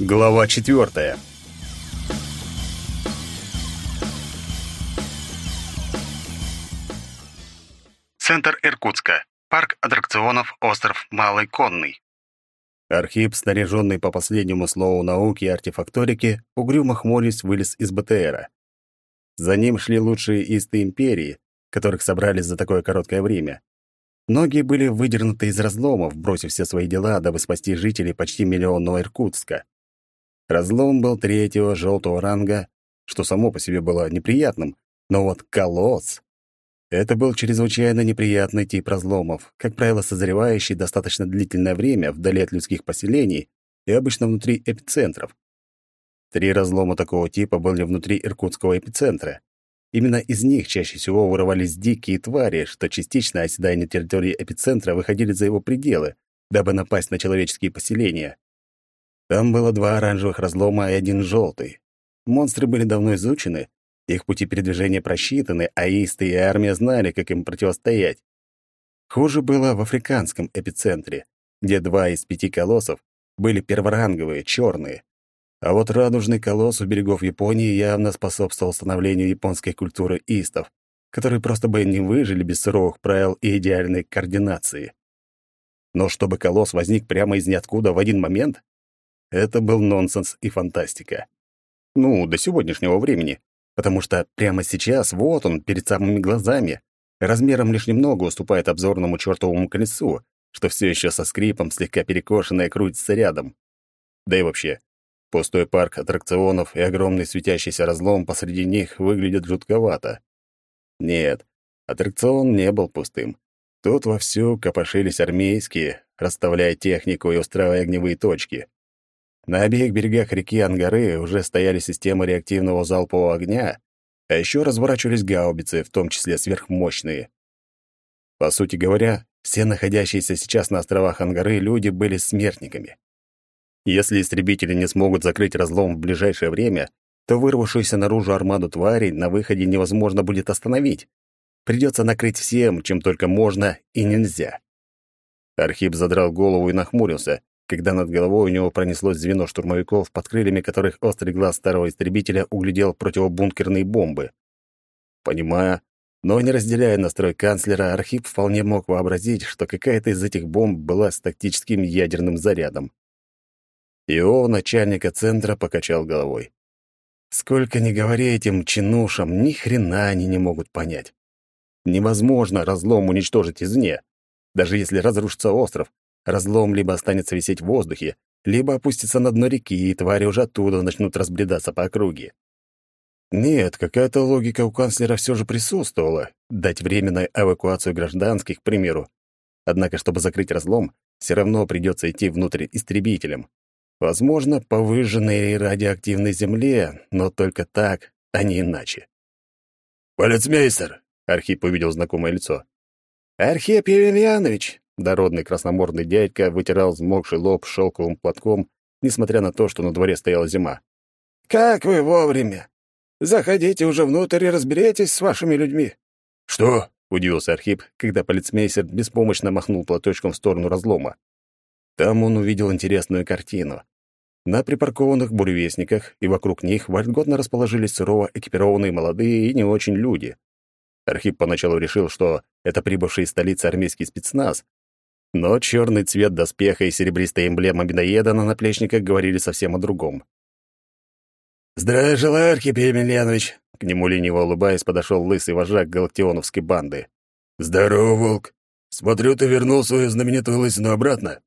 Глава четвертая. Центр Иркутска. Парк аттракционов «Остров Малый Конный». Архип, снаряженный по последнему слову науки и артефакторики, угрюмо хмурясь вылез из БТРа. За ним шли лучшие исты империи, которых собрались за такое короткое время. Многие были выдернуты из разломов, бросив все свои дела, дабы спасти жителей почти миллионного Иркутска. Разлом был третьего желтого ранга, что само по себе было неприятным, но вот колосс... Это был чрезвычайно неприятный тип разломов, как правило, созревающий достаточно длительное время вдали от людских поселений и обычно внутри эпицентров. Три разлома такого типа были внутри иркутского эпицентра. Именно из них чаще всего вырывались дикие твари, что частично, оседая на территории эпицентра, выходили за его пределы, дабы напасть на человеческие поселения. Там было два оранжевых разлома и один желтый. Монстры были давно изучены, их пути передвижения просчитаны, а исты и армия знали, как им противостоять. Хуже было в африканском эпицентре, где два из пяти колоссов были перворанговые, черные. А вот радужный колосс у берегов Японии явно способствовал становлению японской культуры истов, которые просто бы не выжили без суровых правил и идеальной координации. Но чтобы колосс возник прямо из ниоткуда в один момент, это был нонсенс и фантастика. Ну, до сегодняшнего времени, потому что прямо сейчас вот он перед самыми глазами, размером лишь немного уступает обзорному чертовому колесу, что все еще со скрипом слегка перекошенное крутится рядом. Да и вообще, пустой парк аттракционов и огромный светящийся разлом посреди них выглядят жутковато. Нет, аттракцион не был пустым. Тут вовсю копошились армейские, расставляя технику и устраивая огневые точки. На обеих берегах реки Ангары уже стояли системы реактивного залпового огня, а еще разворачивались гаубицы, в том числе сверхмощные. По сути говоря, все находящиеся сейчас на островах Ангары люди были смертниками. Если истребители не смогут закрыть разлом в ближайшее время, то вырвавшуюся наружу армаду тварей на выходе невозможно будет остановить. Придется накрыть всем, чем только можно и нельзя. Архип задрал голову и нахмурился, когда над головой у него пронеслось звено штурмовиков, под крыльями которых острый глаз старого истребителя углядел противобункерные бомбы. Понимая, но не разделяя настрой канцлера, Архип вполне мог вообразить, что какая-то из этих бомб была с тактическим ядерным зарядом. Ио, начальника центра, покачал головой. Сколько ни говори этим чинушам, ни хрена они не могут понять. Невозможно разлом уничтожить извне. Даже если разрушится остров, Разлом либо останется висеть в воздухе, либо опустится на дно реки, и твари уже оттуда начнут разбредаться по округе. Нет, какая-то логика у канцлера все же присутствовала. Дать временную эвакуацию гражданских, к примеру. Однако, чтобы закрыть разлом, все равно придется идти внутрь истребителем. Возможно, по выжженной радиоактивной земле, но только так, а не иначе. «Полицмейстер!» — Архип увидел знакомое лицо. «Архип Емельянович!» Дородный красномордый дядька вытирал взмокший лоб шелковым платком, несмотря на то, что на дворе стояла зима. «Как вы вовремя! Заходите уже внутрь и разберитесь с вашими людьми». «Что?» — удивился Архип, когда полицмейстер беспомощно махнул платочком в сторону разлома. Там он увидел интересную картину. На припаркованных буревестниках и вокруг них вольготно расположились сурово экипированные молодые и не очень люди. Архип поначалу решил, что это прибывший из столицы армейский спецназ, но черный цвет доспеха и серебристая эмблема медоеда на наплечниках говорили совсем о другом. «Здравия желаю, Архипий Емельянович!» К нему лениво улыбаясь подошел лысый вожак галактионовской банды. «Здорово, Волк! Смотрю, ты вернул свою знаменитую лысину обратно».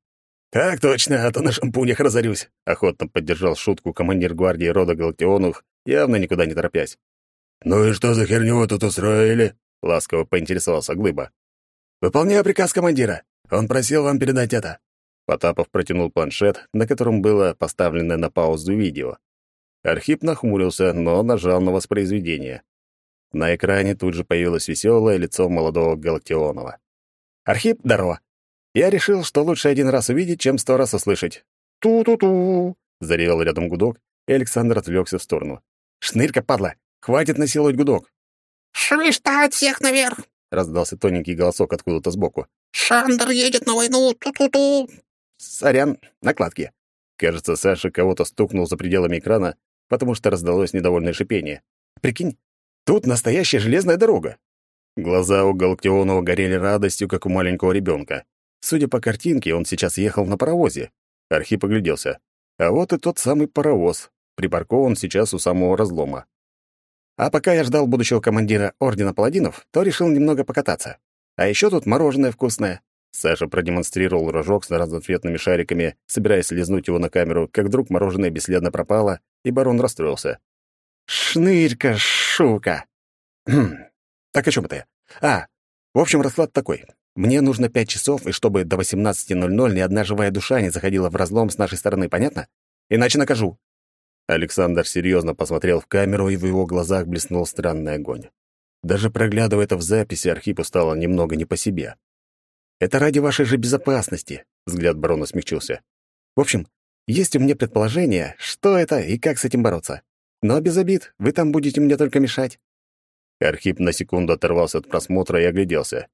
«Так точно, а то на шампунях разорюсь», — охотно поддержал шутку командир гвардии рода Галактионовых, явно никуда не торопясь. «Ну и что за херню вы тут устроили?» — ласково поинтересовался Глыба. «Выполняю приказ командира. Он просил вам передать это». Потапов протянул планшет, на котором было поставлено на паузу видео. Архип нахмурился, но нажал на воспроизведение. На экране тут же появилось веселое лицо молодого Галактионова. «Архип, здорово! Я решил, что лучше один раз увидеть, чем сто раз услышать. Ту-ту-ту!» — заревел рядом гудок, и Александр отвлекся в сторону. «Шнырька, падла! Хватит насиловать гудок!» «Швиштать всех наверх!» — раздался тоненький голосок откуда-то сбоку. «Шандер едет на войну! Ту-ту-ту!» «Сорян, накладки!» Кажется, Саша кого-то стукнул за пределами экрана, потому что раздалось недовольное шипение. «Прикинь, тут настоящая железная дорога!» Глаза у Галактионова горели радостью, как у маленького ребенка. Судя по картинке, он сейчас ехал на паровозе. Архип огляделся. А вот и тот самый паровоз. Припаркован сейчас у самого разлома. А пока я ждал будущего командира Ордена Паладинов, то решил немного покататься. А еще тут мороженое вкусное. Саша продемонстрировал рожок с разноцветными шариками, собираясь лизнуть его на камеру, как вдруг мороженое бесследно пропало, и барон расстроился. «Шнырька, шука!» «Хм, так о чем это я? А, в общем, расклад такой. Мне нужно пять часов, и чтобы до 18.00 ни одна живая душа не заходила в разлом с нашей стороны, понятно? Иначе накажу». Александр серьезно посмотрел в камеру, и в его глазах блеснул странный огонь. Даже проглядывая это в записи, Архипу стало немного не по себе. «Это ради вашей же безопасности», — взгляд барона смягчился. «В общем, есть у меня предположение, что это и как с этим бороться. Но без обид, вы там будете мне только мешать». Архип на секунду оторвался от просмотра и огляделся.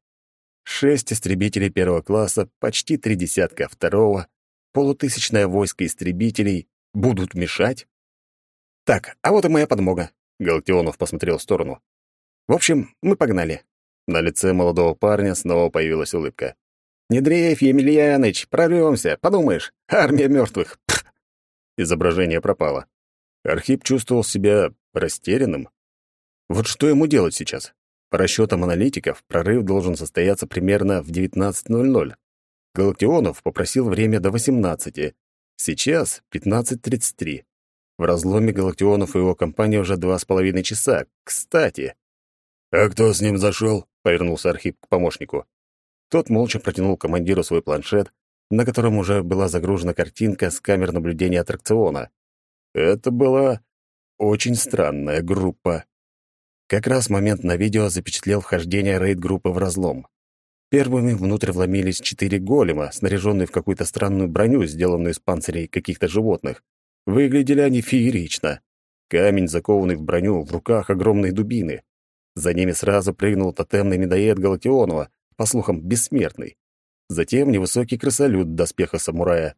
Шесть истребителей первого класса, почти три десятка второго, полутысячное войско истребителей будут мешать? Так, а вот и моя подмога. Галактионов посмотрел в сторону. В общем, мы погнали. На лице молодого парня снова появилась улыбка. «Не дрейф, Емельяныч, прорвемся, подумаешь, армия мертвых. Изображение пропало. Архип чувствовал себя растерянным. Вот что ему делать сейчас? По расчетам аналитиков, прорыв должен состояться примерно в 19.00. Галактионов попросил время до 18. Сейчас 15.33. В разломе Галактионов и его компания уже два с половиной часа. Кстати. «А кто с ним зашел?» — повернулся Архип к помощнику. Тот молча протянул командиру свой планшет, на котором уже была загружена картинка с камер наблюдения аттракциона. Это была очень странная группа. Как раз момент на видео запечатлел вхождение рейд-группы в разлом. Первыми внутрь вломились четыре голема, снаряженные в какую-то странную броню, сделанную из панцирей каких-то животных. Выглядели они феерично. Камень, закованный в броню, в руках огромные дубины. За ними сразу прыгнул тотемный медоед Галатионова, по слухам, бессмертный. Затем невысокий крысолют доспеха самурая.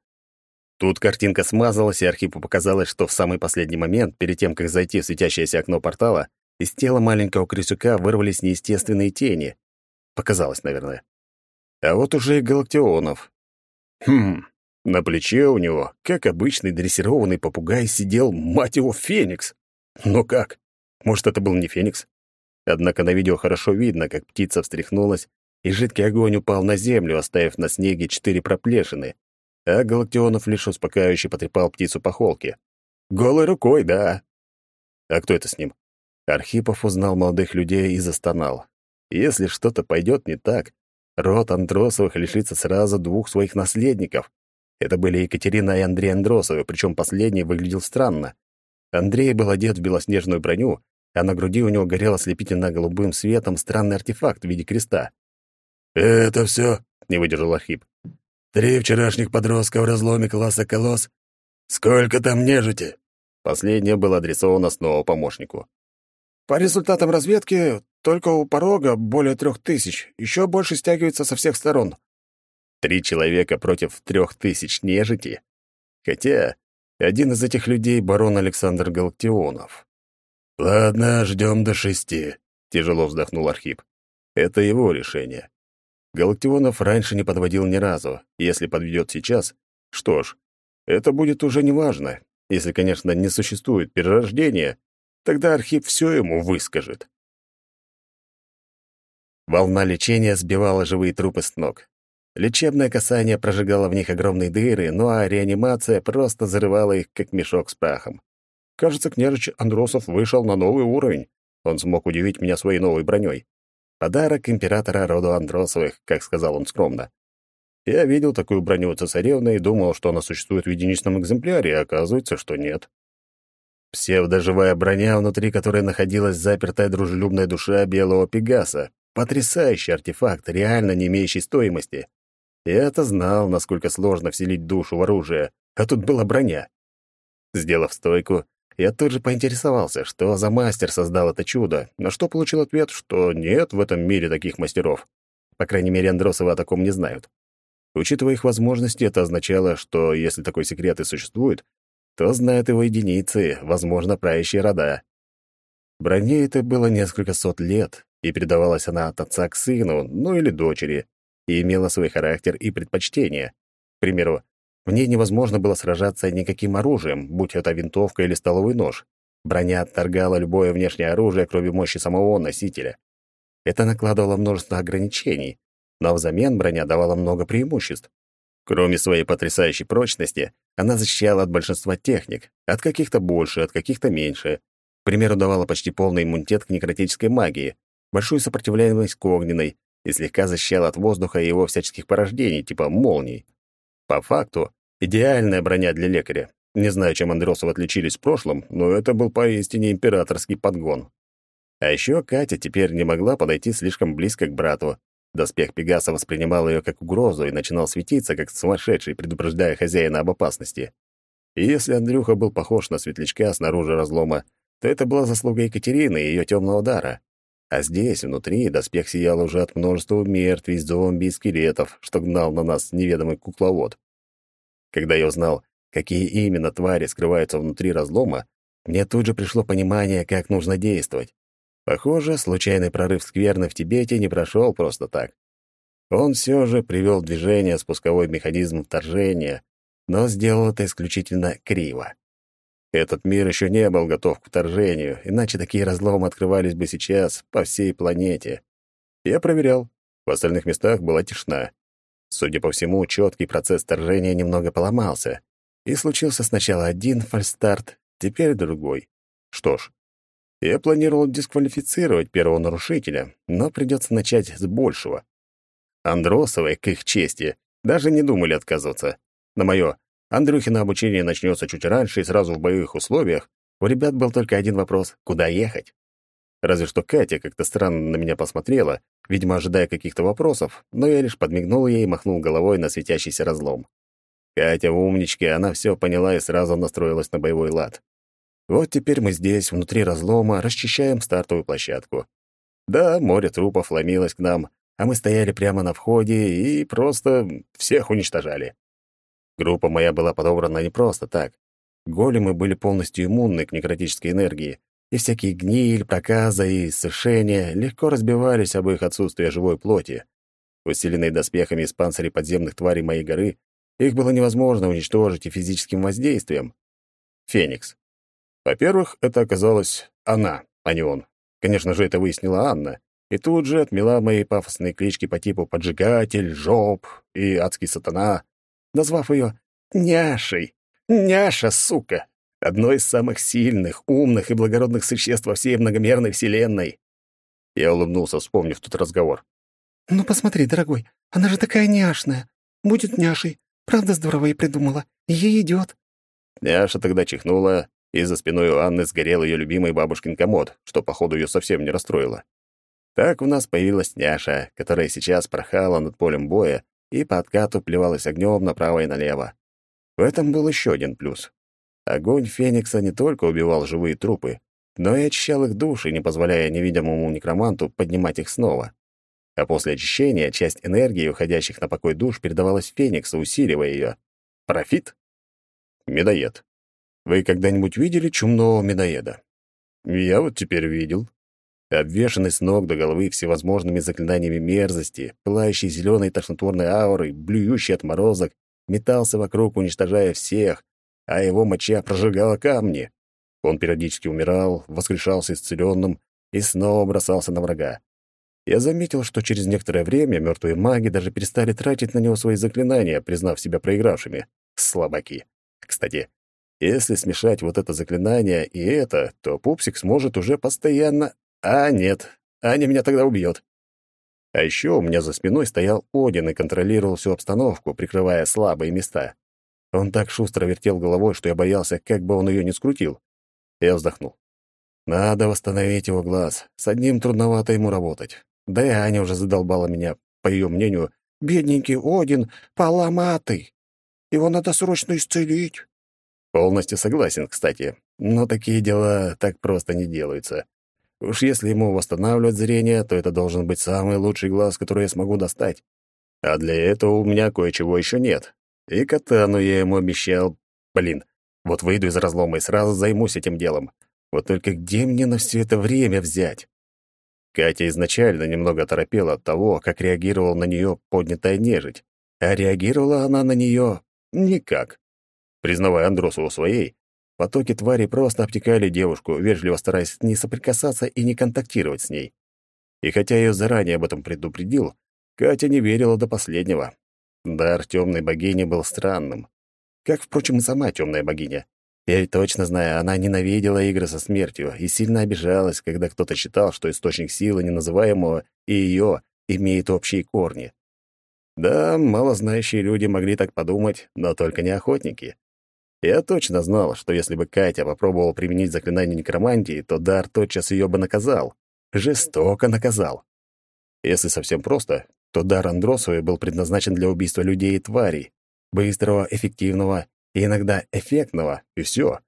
Тут картинка смазалась, и Архипу показалось, что в самый последний момент, перед тем, как зайти в светящееся окно портала, из тела маленького крысюка вырвались неестественные тени. Показалось, наверное. А вот уже и Галактионов. Хм, на плече у него, как обычный дрессированный попугай, сидел, мать его, феникс. Но как? Может, это был не феникс? Однако на видео хорошо видно, как птица встряхнулась, и жидкий огонь упал на землю, оставив на снеге четыре проплешины, а Галактионов лишь успокаивающе потрепал птицу по холке. Голой рукой, да. А кто это с ним? Архипов узнал молодых людей и застонал. Если что-то пойдет не так, род Андросовых лишится сразу двух своих наследников. Это были Екатерина и Андрей Андросовы, причем последний выглядел странно. Андрей был одет в белоснежную броню, а на груди у него горел ослепительно-голубым светом странный артефакт в виде креста. «Это все?» — не выдержал Архип. «Три вчерашних подростка в разломе класса колосс? Сколько там нежити?» Последнее было адресовано снова помощнику. По результатам разведки, только у порога более трех тысяч. Еще больше стягивается со всех сторон. Три человека против трех тысяч нежити? Хотя один из этих людей — барон Александр Галактионов. «Ладно, ждем до шести», — тяжело вздохнул Архип. «Это его решение. Галактионов раньше не подводил ни разу. Если подведет сейчас, что ж, это будет уже неважно, если, конечно, не существует перерождения, Тогда Архип все ему выскажет. Волна лечения сбивала живые трупы с ног. Лечебное касание прожигало в них огромные дыры, ну а реанимация просто зарывала их, как мешок с прахом. Кажется, княжич Андросов вышел на новый уровень. Он смог удивить меня своей новой броней. Подарок императора рода Андросовых, как сказал он скромно. Я видел такую броню у цесаревны и думал, что она существует в единичном экземпляре, а оказывается, что нет. Псевдоживая броня, внутри которой находилась запертая дружелюбная душа белого пегаса. Потрясающий артефакт, реально не имеющий стоимости. Я-то знал, насколько сложно вселить душу в оружие, а тут была броня. Сделав стойку, я тут же поинтересовался, что за мастер создал это чудо, на что получил ответ, что нет в этом мире таких мастеров. По крайней мере, Андросовы о таком не знают. Учитывая их возможности, это означало, что если такой секрет и существует, то знают его единицы, возможно, правящие рода. Броне это было несколько сот лет, и передавалась она от отца к сыну, ну или дочери, и имела свой характер и предпочтения. К примеру, в ней невозможно было сражаться никаким оружием, будь это винтовка или столовый нож. Броня отторгала любое внешнее оружие, кроме мощи самого носителя. Это накладывало множество ограничений, но взамен броня давала много преимуществ. Кроме своей потрясающей прочности, она защищала от большинства техник, от каких-то больше, от каких-то меньше. К примеру, давала почти полный иммунитет к некротической магии, большую сопротивляемость к огненной и слегка защищала от воздуха и его всяческих порождений, типа молний. По факту, идеальная броня для лекаря. Не знаю, чем Андросов отличились в прошлом, но это был поистине императорский подгон. А еще Катя теперь не могла подойти слишком близко к брату. Доспех Пегаса воспринимал ее как угрозу и начинал светиться, как сумасшедший, предупреждая хозяина об опасности. И если Андрюха был похож на светлячка снаружи разлома, то это была заслуга Екатерины и ее темного дара. А здесь, внутри, доспех сиял уже от множества мертвей, зомби и скелетов, что гнал на нас неведомый кукловод. Когда я узнал, какие именно твари скрываются внутри разлома, мне тут же пришло понимание, как нужно действовать. Похоже, случайный прорыв скверны в Тибете не прошел просто так. Он все же привел в движение спусковой механизм вторжения, но сделал это исключительно криво. Этот мир еще не был готов к вторжению, иначе такие разломы открывались бы сейчас по всей планете. Я проверял. В остальных местах была тишина. Судя по всему, четкий процесс вторжения немного поломался. И случился сначала один фальстарт, теперь другой. Что ж, я планировал дисквалифицировать первого нарушителя, но придется начать с большего. Андросовы, к их чести, даже не думали отказываться. На мое «Андрюхино обучение начнется чуть раньше и сразу в боевых условиях», у ребят был только один вопрос — куда ехать? Разве что Катя как-то странно на меня посмотрела, видимо, ожидая каких-то вопросов, но я лишь подмигнул ей и махнул головой на светящийся разлом. Катя в умничке, она все поняла и сразу настроилась на боевой лад. Вот теперь мы здесь, внутри разлома, расчищаем стартовую площадку. Да, море трупов ломилось к нам, а мы стояли прямо на входе и просто всех уничтожали. Группа моя была подобрана не просто так. Големы были полностью иммунны к некротической энергии, и всякие гниль, проказа и сушения легко разбивались об их отсутствие живой плоти. Усиленные доспехами из панцирей подземных тварей моей горы, их было невозможно уничтожить и физическим воздействием. Феникс. Во-первых, это оказалась она, а не он. Конечно же, это выяснила Анна, и тут же отмела мои пафосные клички по типу «поджигатель», «жоп» и «адский сатана», назвав ее «няшей». «Няша, сука!» Одно из самых сильных, умных и благородных существ во всей многомерной вселенной. Я улыбнулся, вспомнив тот разговор. «Ну, посмотри, дорогой, она же такая няшная. Будет няшей. Правда здорово и придумала. Ей идет. Няша тогда чихнула, и за спиной у Анны сгорел ее любимый бабушкин комод, что, походу, ее совсем не расстроило. Так у нас появилась няша, которая сейчас порхала над полем боя и по откату плевалась огнем направо и налево. В этом был еще один плюс. Огонь Феникса не только убивал живые трупы, но и очищал их души, не позволяя невидимому некроманту поднимать их снова. А после очищения часть энергии, уходящих на покой душ, передавалась Фениксу, усиливая ее. Профит? Медоед. Вы когда-нибудь видели чумного медоеда? Я вот теперь видел. Обвешанный с ног до головы всевозможными заклинаниями мерзости, пылающий зеленой тошнотворной аурой, блюющий от морозок, метался вокруг, уничтожая всех, а его моча прожигала камни. Он периодически умирал, воскрешался исцеленным и снова бросался на врага. Я заметил, что через некоторое время мертвые маги даже перестали тратить на него свои заклинания, признав себя проигравшими. Слабаки. Кстати, если смешать вот это заклинание и это, то пупсик сможет уже постоянно... А, нет, Аня меня тогда убьет. А еще у меня за спиной стоял Один и контролировал всю обстановку, прикрывая слабые места. Он так шустро вертел головой, что я боялся, как бы он ее не скрутил. Я вздохнул. Надо восстановить его глаз. С одним трудновато ему работать. Да и Аня уже задолбала меня, по ее мнению, «Бедненький Один, поломатый. Его надо срочно исцелить». Полностью согласен, кстати. Но такие дела так просто не делаются. Уж если ему восстанавливать зрение, то это должен быть самый лучший глаз, который я смогу достать. А для этого у меня кое-чего еще нет. И катану я ему обещал. Блин, вот выйду из разлома и сразу займусь этим делом. Вот только где мне на все это время взять? Катя изначально немного торопела от того, как реагировал на нее поднятая нежить. А реагировала она на нее никак. Признавая Андросову своей, потоки твари просто обтекали девушку, вежливо стараясь не соприкасаться и не контактировать с ней. И хотя я ее заранее об этом предупредил, Катя не верила до последнего. Дар темной богини был странным. Как, впрочем, и сама темная богиня. Я ведь точно знаю, она ненавидела игры со смертью и сильно обижалась, когда кто-то считал, что источник силы неназываемого и ее имеет общие корни. Да, малознающие люди могли так подумать, но только не охотники. Я точно знал, что если бы Катя попробовала применить заклинание некромантии, то дар тотчас ее бы наказал. Жестоко наказал. Если совсем просто, то дар Андросовой был предназначен для убийства людей и тварей. Быстрого, эффективного и иногда эффектного, и все.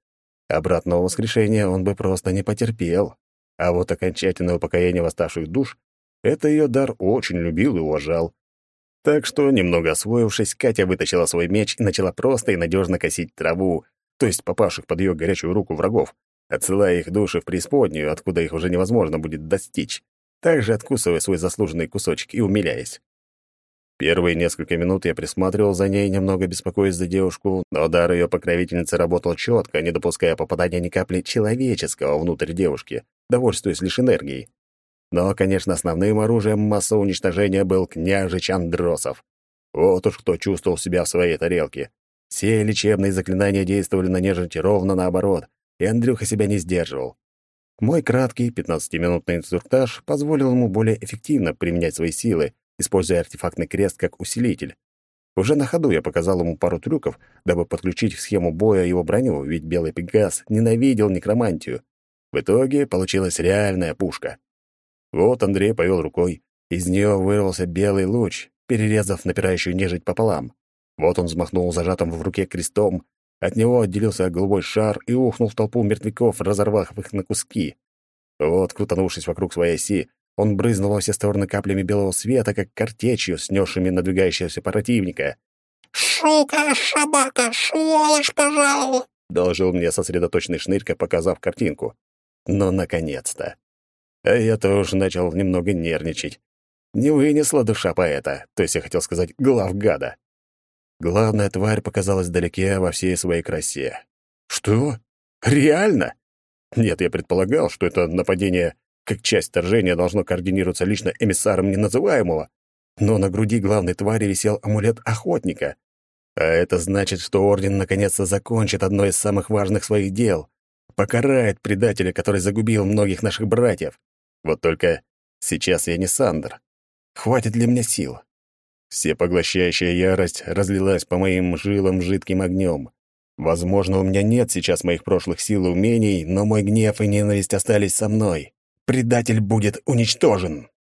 Обратного воскрешения он бы просто не потерпел. А вот окончательное упокоение восставших душ — это ее дар очень любил и уважал. Так что, немного освоившись, Катя вытащила свой меч и начала просто и надежно косить траву, то есть попавших под ее горячую руку врагов, отсылая их души в преисподнюю, откуда их уже невозможно будет достичь, также откусывая свой заслуженный кусочек и умиляясь. Первые несколько минут я присматривал за ней, немного беспокоясь за девушку, но дар ее покровительницы работал четко, не допуская попадания ни капли человеческого внутрь девушки, довольствуясь лишь энергией. Но, конечно, основным оружием массового уничтожения был княжич Андросов. Вот уж кто чувствовал себя в своей тарелке. Все лечебные заклинания действовали на нежить ровно наоборот, и Андрюха себя не сдерживал. Мой краткий 15-минутный инструктаж позволил ему более эффективно применять свои силы, используя артефактный крест как усилитель. Уже на ходу я показал ему пару трюков, дабы подключить в схему боя его броню, ведь Белый Пегас ненавидел некромантию. В итоге получилась реальная пушка. Вот Андрей повел рукой, из нее вырвался белый луч, перерезав напирающую нежить пополам. Вот он взмахнул зажатым в руке крестом, от него отделился голубой шар и ухнул в толпу мертвяков, разорвав их на куски. Вот, крутанувшись вокруг своей оси, он брызнул во все стороны каплями белого света, как картечью, снесшими надвигающегося противника. «Сука, собака, сволочь пожалуй!» — доложил мне сосредоточенный шнырька, показав картинку. «Ну, наконец-то!» А я тоже начал немного нервничать. Не вынесла душа поэта, то есть я хотел сказать глав гада. Главная тварь показалась вдалеке во всей своей красе. Что? Реально? Нет, я предполагал, что это нападение как часть вторжения должно координироваться лично эмиссаром неназываемого, но на груди главной твари висел амулет охотника. А это значит, что Орден наконец-то закончит одно из самых важных своих дел — покарает предателя, который загубил многих наших братьев. Вот только сейчас я не Сандер. Хватит ли мне сил? Всепоглощающая ярость разлилась по моим жилам жидким огнем. Возможно, у меня нет сейчас моих прошлых сил и умений, но мой гнев и ненависть остались со мной предатель будет уничтожен.